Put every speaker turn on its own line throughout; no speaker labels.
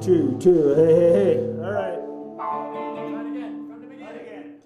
Two, two, hey, hey, hey.
All right. Try it again. From the beginning. Again.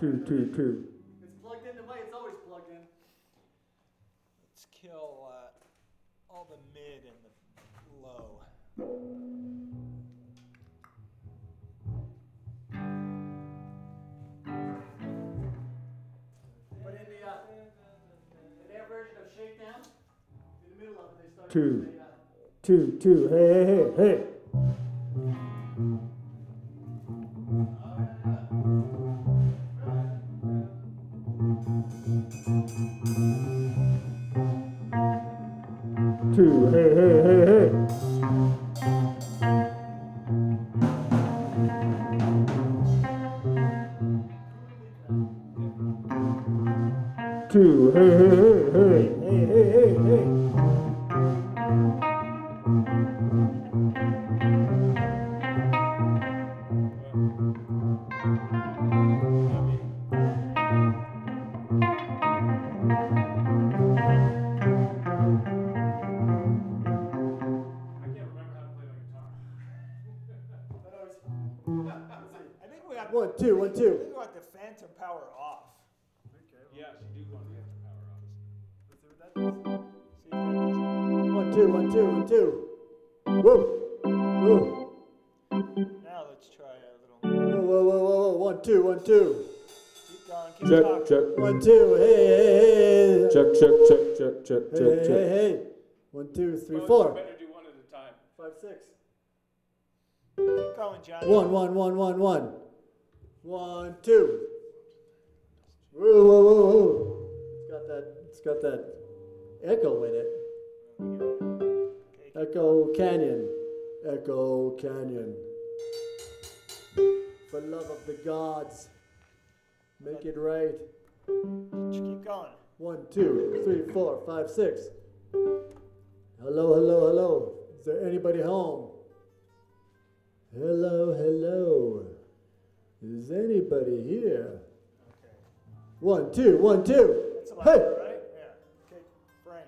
True, true, true. It's plugged in the way it's
always plugged in.
Let's kill uh, all the mid and the low.
But in the, uh, in their version of Shakedown, in the middle of it, they start.
Two,
uh,
two, two. Hey, hey, hey, hey. Two, eight. Two, three,
Well,
four.
You better do one at a time.
Five, six.
Keep going, Johnny.
One, one, one, one, one. One, two. Whoa, whoa, whoa, whoa. It's got that. It's got that echo in it. Echo Canyon. Echo Canyon. For love of the gods, make it right.
Just keep going.
One, two, three, four, five, six. Hello, hello, hello. Is there anybody home? Hello, hello. Is anybody here?
Okay.
One, two, one, two.
That's a
Hey!
right? Yeah. Okay, Frank.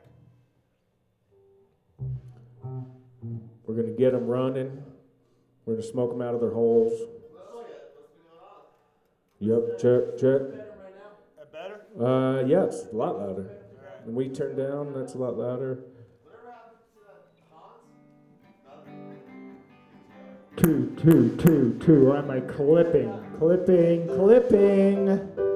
We're gonna get them running. We're gonna smoke them out of their holes. Yep, check, check.
That better?
Uh, yeah, it's a lot louder.
Alright.
When we turn down, that's a lot louder.
Two, two, two, two. Or am I clipping? Clipping, clipping.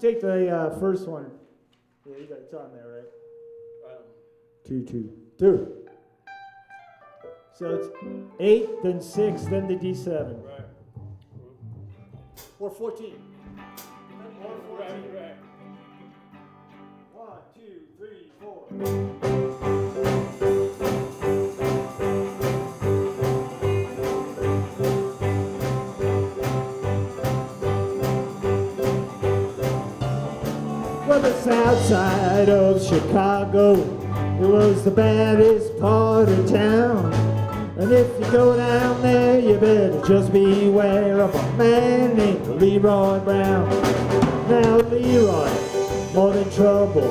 Take the uh,
first one. Yeah, you got it's on there, right?
Um,
Two, two, two. So it's eight, then six, then the D7.
right.
Or 14. Well, the south side of Chicago, it was the baddest part of town. And if you go down there, you better just beware of a man named Leroy Brown. Now, Leroy, more than trouble.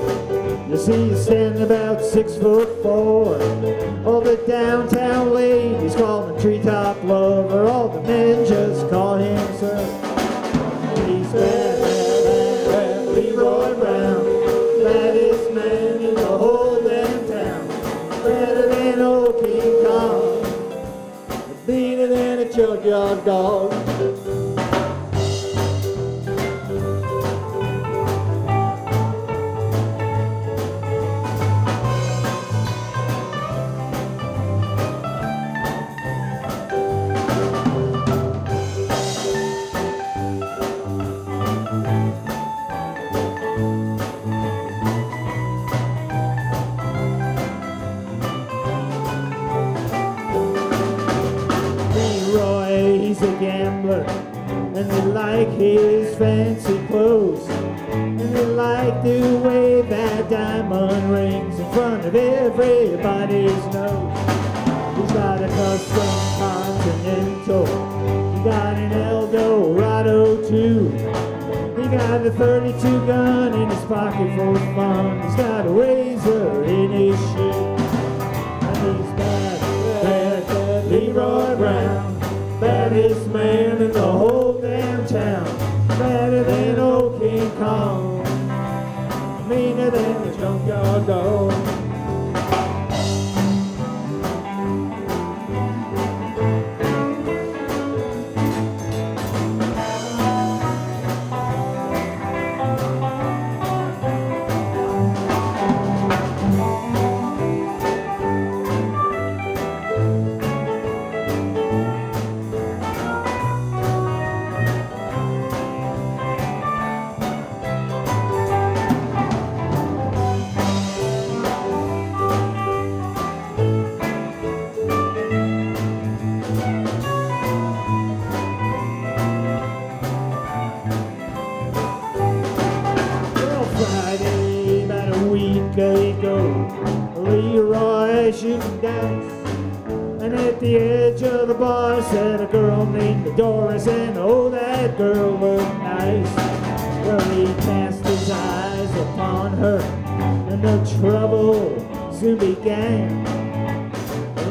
You see, he's standing about six foot four. All the downtown ladies call him treetop lover. All the men just call him sir. Junkyard dog.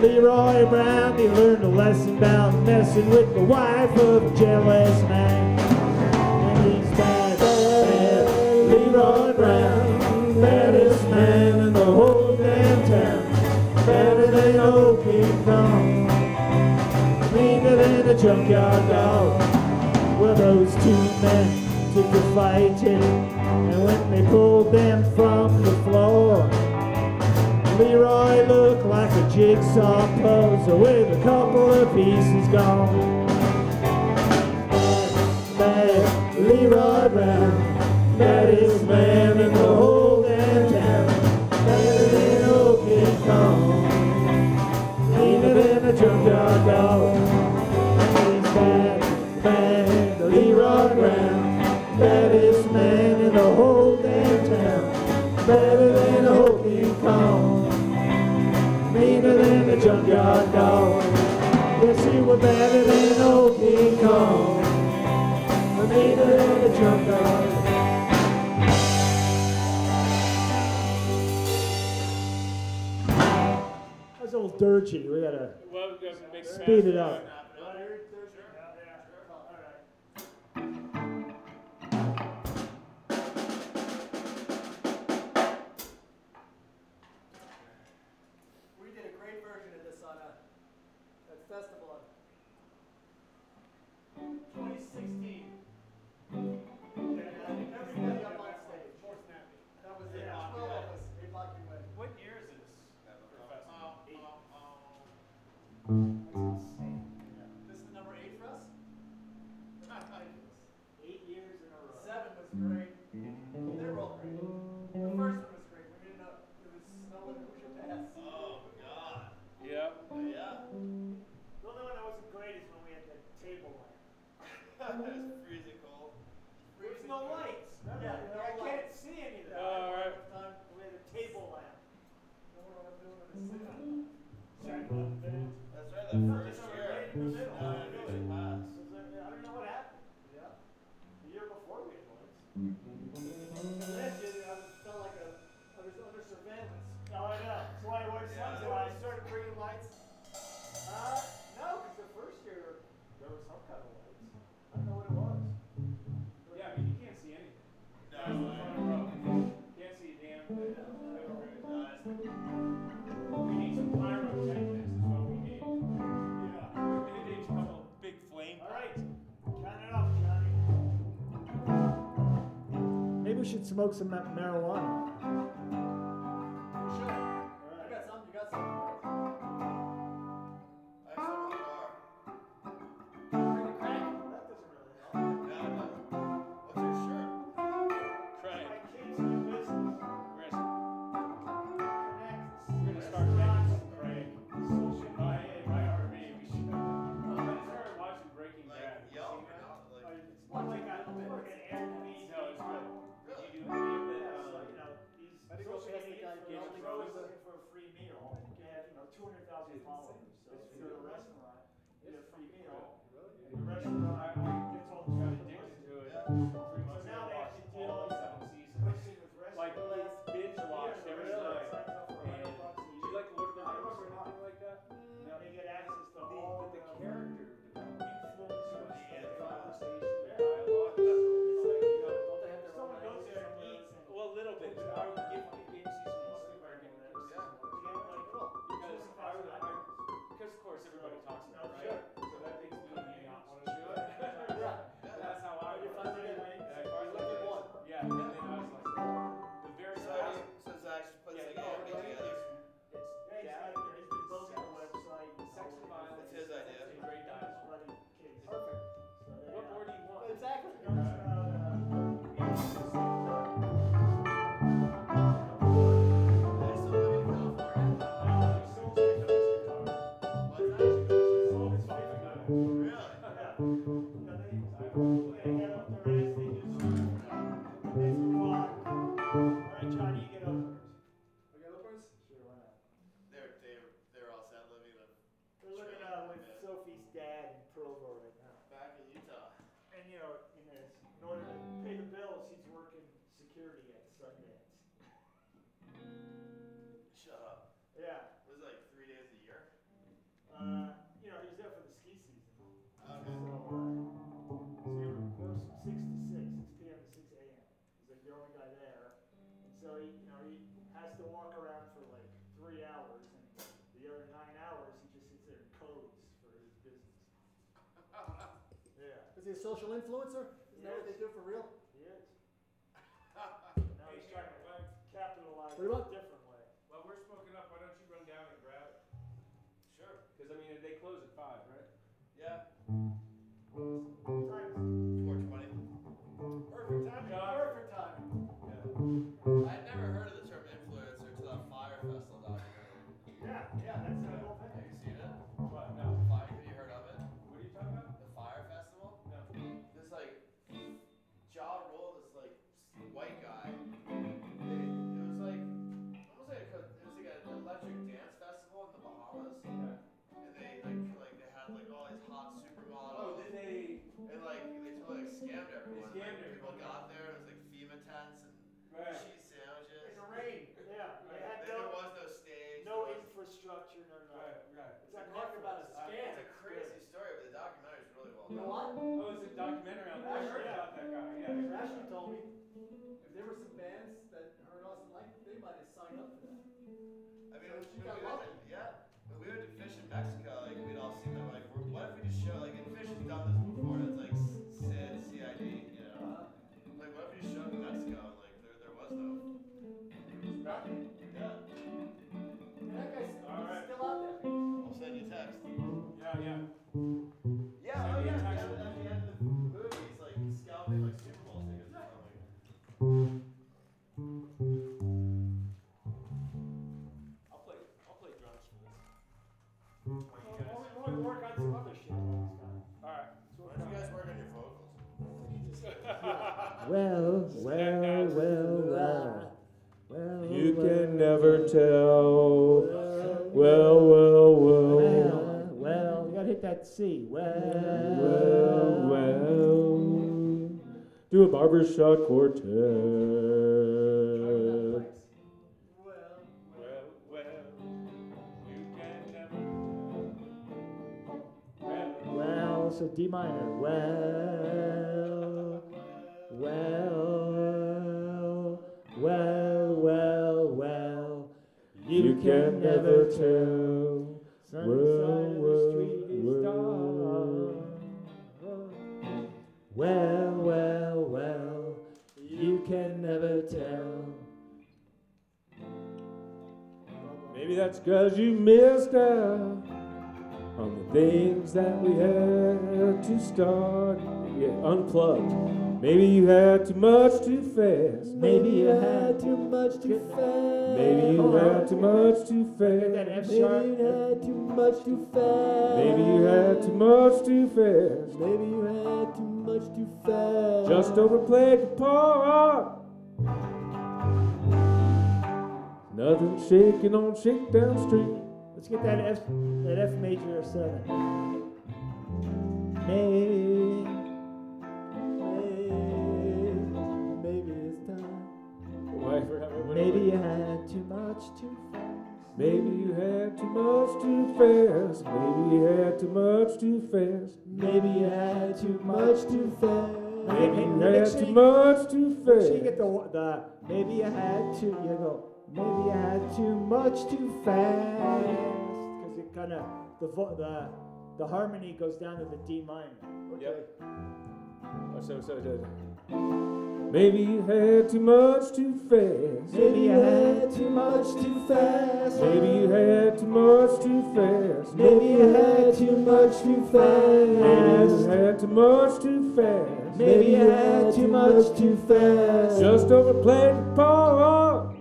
Leroy Brown, he learned a lesson about messing with the wife of a jealous man. And he's bad, bad, Leroy Brown, baddest man in the whole damn town. Better than old King Kong, cleaner than a junkyard dog. Well, those two men took a fight, and when they pulled them from the floor, Leroy looked like a jigsaw puzzle with a couple of pieces gone. Mad, mad Leroy Brown, maddest man in the whole damn town. Madder than old King Kong, meaner than a junkyard dog. shut your door. Yes, you were better than old King Kong, the leader in the jungle. That's old dirty. We gotta
well,
speed it up.
2016. That everybody up on stage. That was it. 12 of us.
smoke some marijuana.
social influencer? Isn't yes. that what they do for real?
Yes. now he's trying to capitalize in a different way.
Well, we're smoking up. Why don't you run down and grab it?
Sure.
Because, I mean, they close at 5, right?
Yeah.
If there were some bands that heard us and liked, they might have signed up for that.
I mean,
so
we,
we,
we, yeah, we went to fish in Mexico, like we'd all seen them. Like, what if we just show like
tell. Well, well, well.
Well, well. You gotta hit that C. Well,
well, well. Do a barbershop quartet.
Well,
well, well. well,
so D minor. Well, well.
can never tell.
World, world, world.
Well, well,
well, you can never tell.
Maybe that's cause you missed out on the things that we had to start. Yeah, unplugged. Maybe you had too much too fast.
Maybe you had too much too fast.
Maybe you had too much too fast.
Maybe you had too much too fast.
Maybe you had too much too fast.
Maybe you had too much too fast.
Just overplayed the part. Nothing shaking on Shakedown Street.
Let's get that F, that F major seven. Maybe.
Maybe you had too much too fast. Maybe you had too much too fast.
Maybe you had too much too fast.
Maybe you had too much too
Make sure you get
fast.
the the maybe you had too you go maybe you had too much too fast because it kind of the vo- the the harmony goes down to the D minor.
Yep. Oh, so, so, so. Maybe you had too much too fast.
Maybe you had too much too fast.
Maybe you had too much too fast.
Maybe you had too much too fast.
Maybe you had too much too fast.
Maybe you had too much too fast.
Just overplayed the part.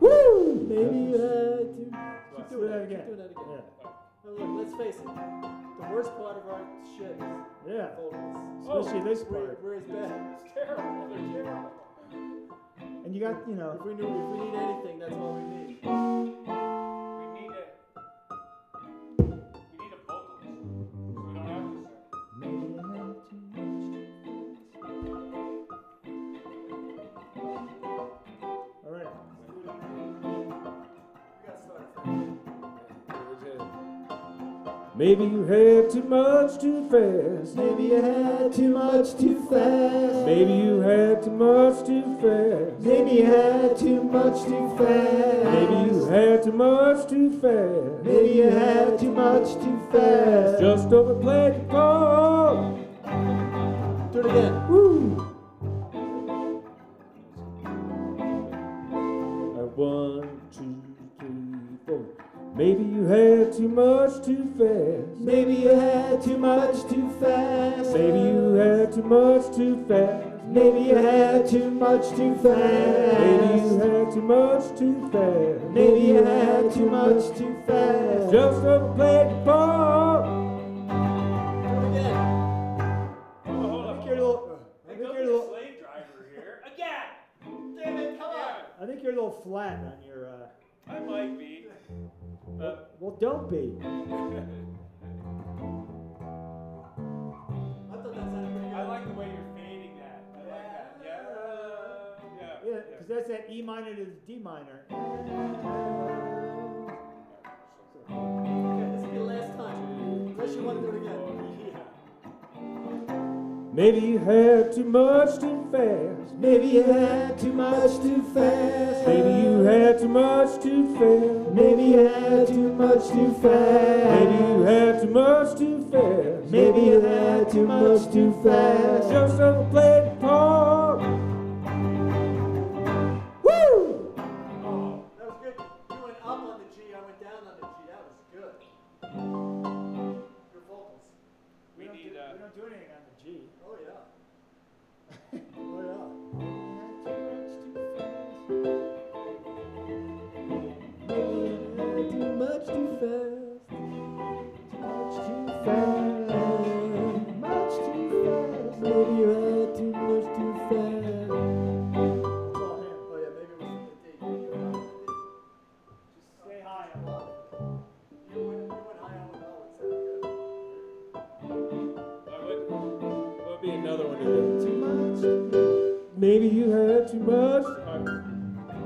Woo!
Maybe you had too.
Keep
Do
doing
that
that
again.
Keep doing that again.
Yeah.
Now look, let's face it. The worst part of our shit is
Yeah.
vocals.
Especially this oh,
We're,
part.
we're as bad.
It's terrible. They're terrible.
And you got you know
If we knew, if we need anything, that's all. We need
Maybe you had too much
too fast.
Maybe you had too much too fast.
Maybe you had too much too fast.
Maybe you had too much too fast.
Maybe you had too much too fast.
Maybe you had too much too fast.
Just overplayed the part.
Do it again.
Woo! Maybe you had too much too fast.
Maybe you had too much too fast.
Maybe you had too much too fast.
Maybe you had too much too fast.
Maybe you had too much too fast.
Maybe you had too much too fast.
Just overplayed the part.
Do it again.
Hold on, hold
I
on.
think you're a little. I
Hey,
think
don't
you're a little.
slave driver here. Again!
Damn it, come on.
I think you're a little flat on your. Uh,
I might be. But
well, don't be.
I thought that sounded pretty good.
I like the way you're fading that. I like that. Yeah. Yeah.
Yeah, because that's that E minor to the D minor.
Okay, this will be the last time. Unless you want to do it again.
Maybe you had too much too fast.
Maybe you had too much too fast.
Maybe you had too much too fast.
Maybe you had too much too fast.
Maybe you had too much too fast.
Maybe you had too much too fast.
Just overplayed the part. Woo!
Oh,
That was good. You went up on the G, I went down on the G. That was good. Your vocals.
we
don't
need
do,
uh
we don't do anything on the G.
Oh yeah. oh yeah.
Too much too fast. Much.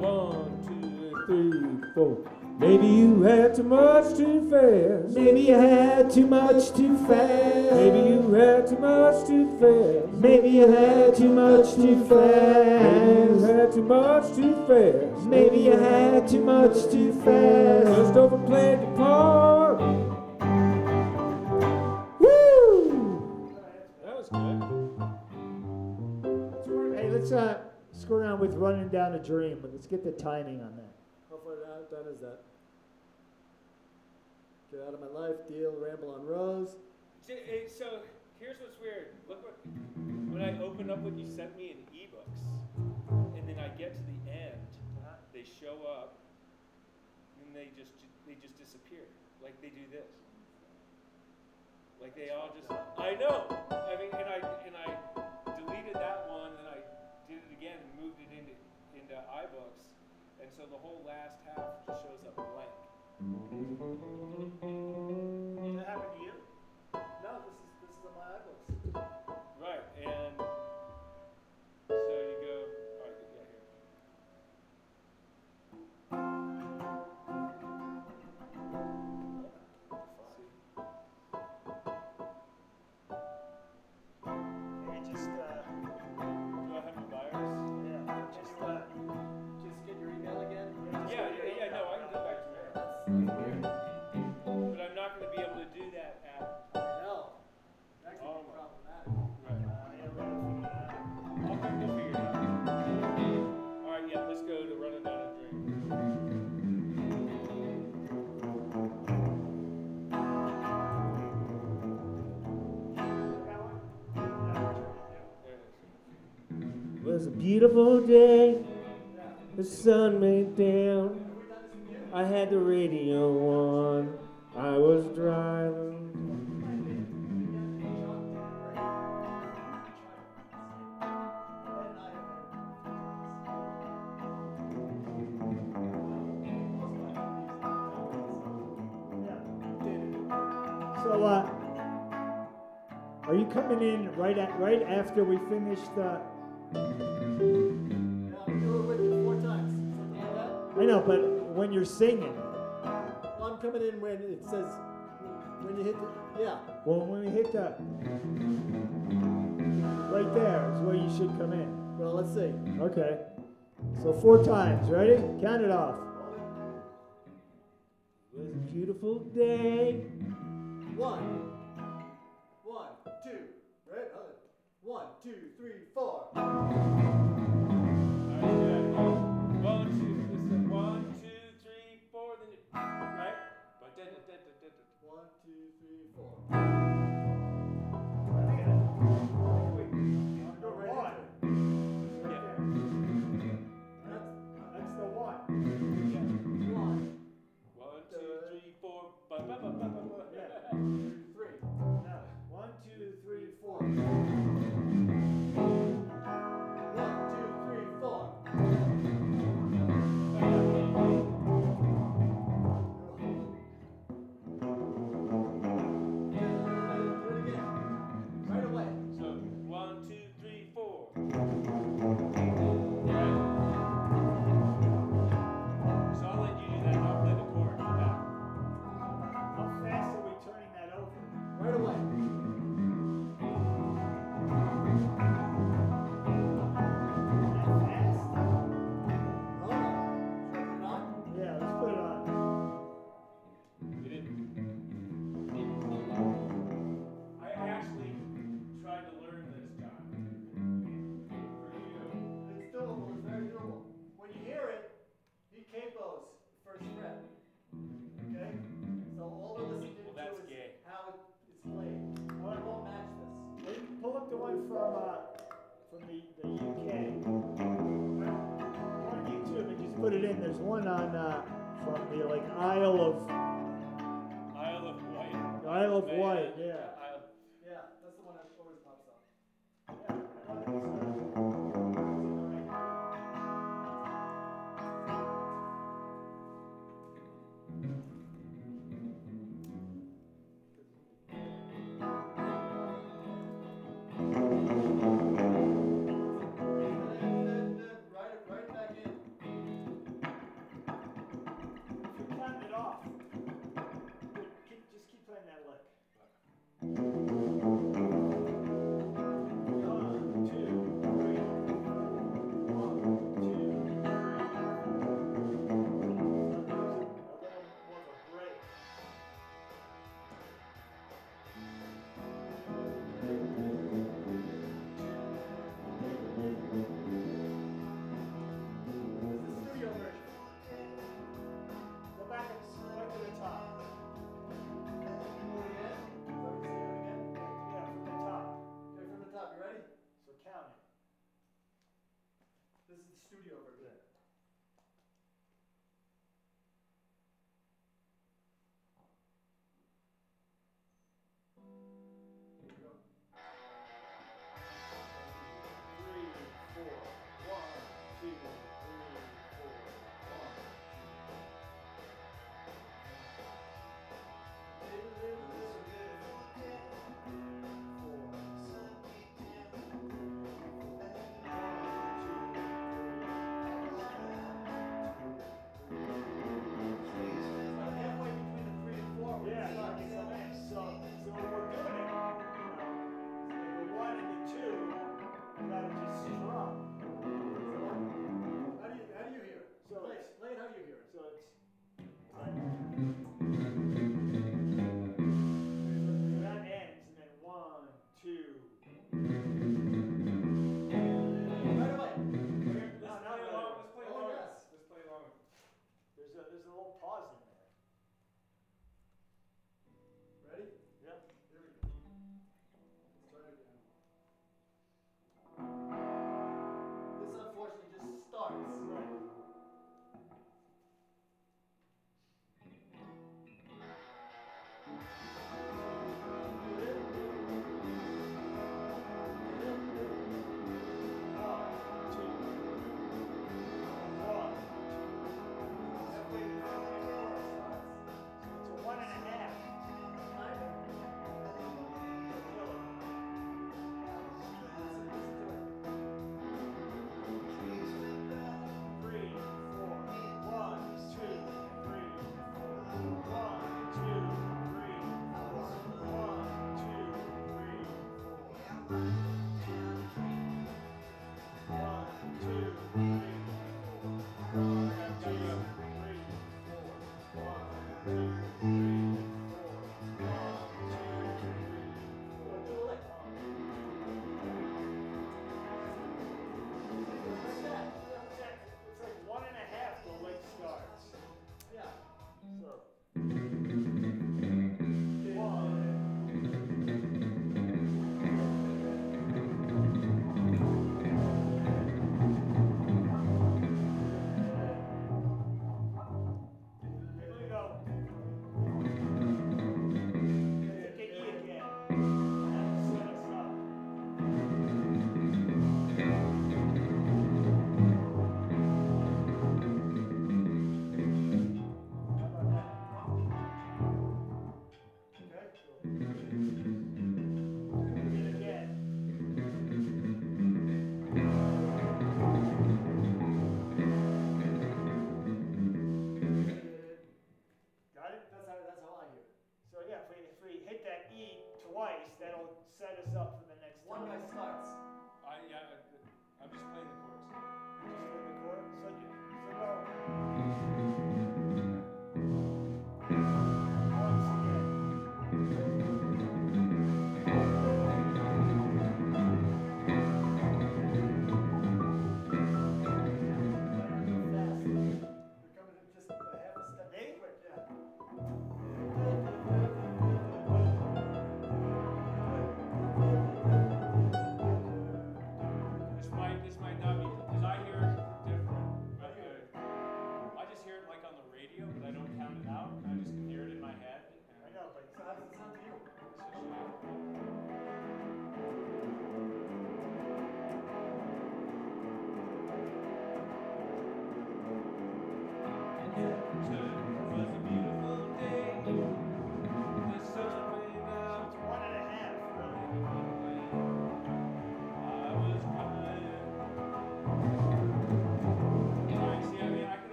One, two, three, four. Maybe you had too much too fast.
Maybe you had too much too fast.
Maybe you had too much too fast.
Maybe you had too much too
Maybe you had too much too fast.
Maybe you had too much too fast.
Just overplayed the part.
With running down a dream, but let's get the timing on that.
How far down, down is that? Get out of my life, deal, ramble on Rose.
J- eh, So here's what's weird. Look what when I open up what you sent me in ebooks, and then I get to the end, they show up, and they just they just disappear. Like they do this. Like they all just. I know. I mean, and I and I deleted that one, and I did it again and moved it into, into iBooks. And so the whole last half just shows up blank. Mm-hmm.
Did that happen to you?
was a beautiful day. The sun made down. I had the radio on. I was driving.
So, uh, are you coming in right at right after we finish the? I know, but when you're singing.
Well, I'm coming in when it says, when you hit the, yeah.
Well, when we hit that. Right there is where you should come in.
Well, let's see.
Okay. So four times, ready? Count it off.
It was a beautiful day.
One, one, two, right? One, two, three, four.
one
from uh, from the, the UK. On YouTube, and just put it in. There's one on uh, from the like Isle of
Isle of Wight.
Isle of
uh,
Wight, yeah. studio for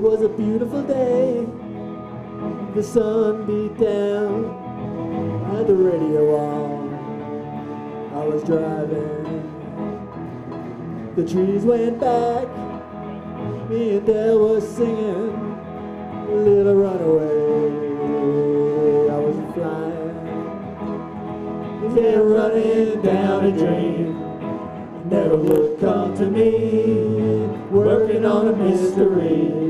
It was a beautiful day. The sun
beat down Had the radio on. I was driving. The trees went back. Me and Dale were singing Little Runaway. I was flying. Yeah, running down a dream never would come to me, working on a mystery.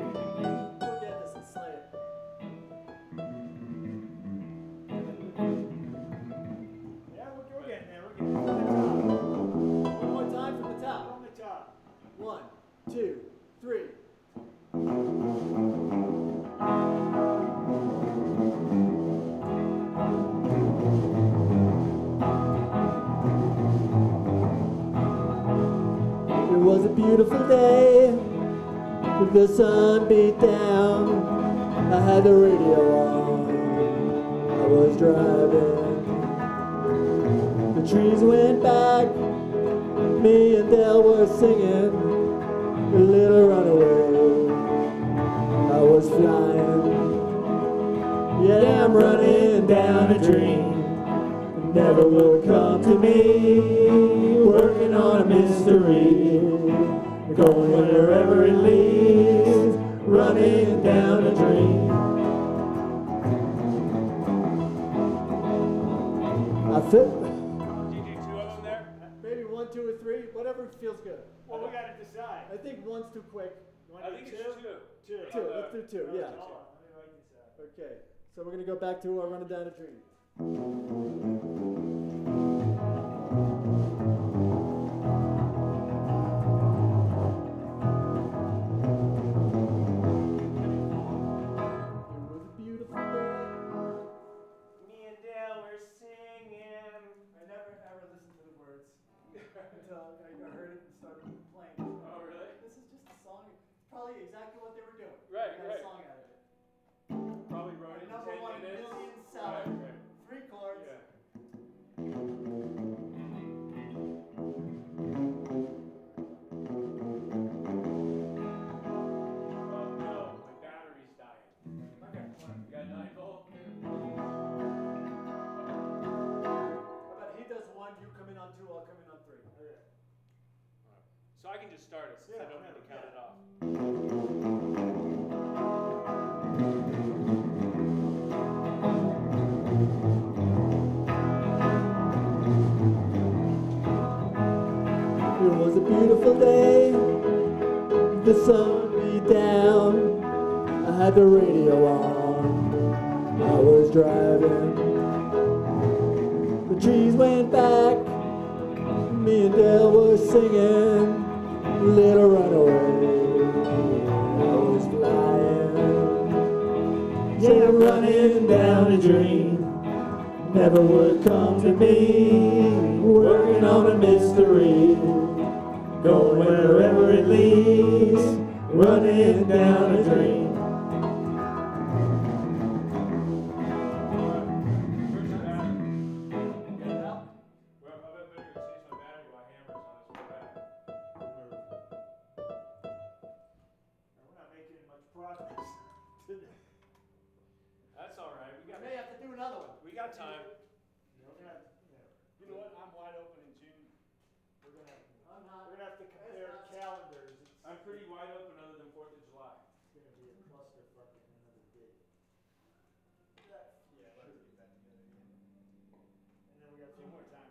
beautiful day the sun beat down. I had the radio on. I was driving. The trees went back. Me and Dell were singing. A little runaway. I was flying. Yet I'm running down a dream never will come to me. Working on a mystery. Going wherever it leads, running down a dream. That's it.
Did you two of them there?
Maybe one, two, or three, whatever feels good.
Well, we got to decide.
I think one's too quick.
I think
two?
it's
two.
Two.
two.
Let's do two, yeah. Okay, so we're going to go back to our running down a dream.
the
two more times.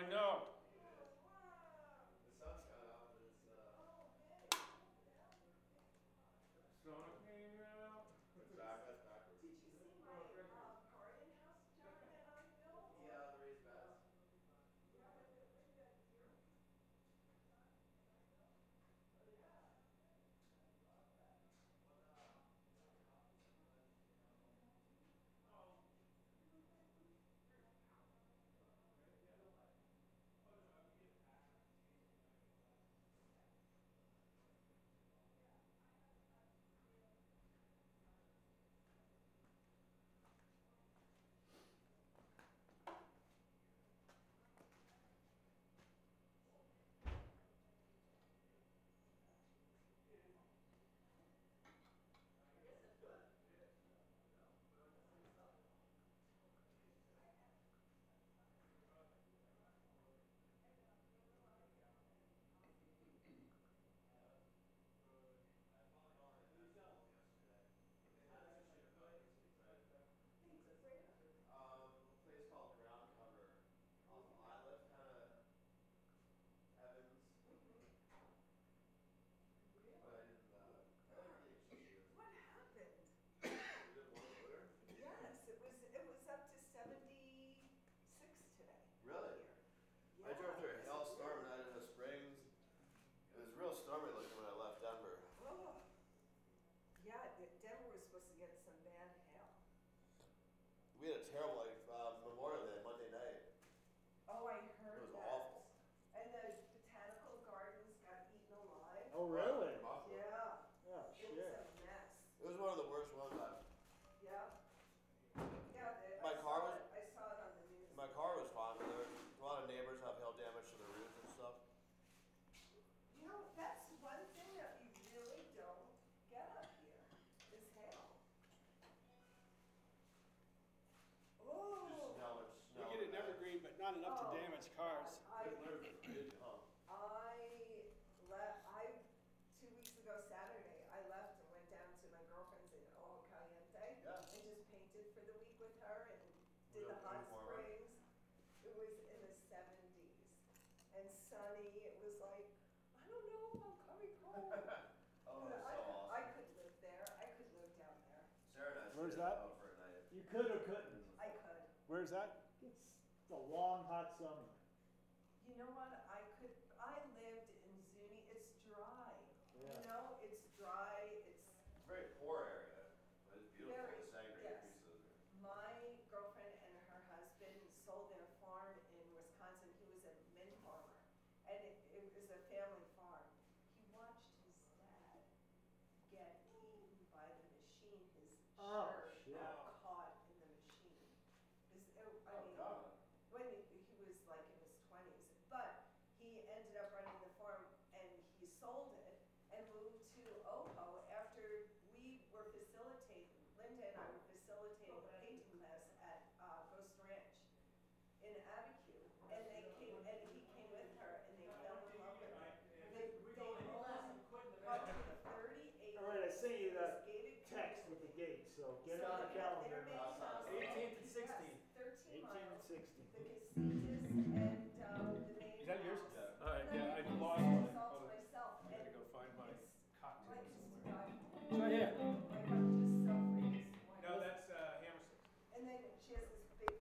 I
know
not enough
oh, to
damage cars.
I, I, left. I two weeks ago Saturday. I left and went down to my girlfriend's in Ojo Caliente
yes.
and just painted for the week with her and did the hot springs. It was in the seventies and sunny. It was like I don't know if I'm coming home.
oh, that's
I,
so
awesome. I could live there. I could live down there.
Sarah and I
Where's that? You could or couldn't?
I could.
Where's that? long, hot summer.
You know what?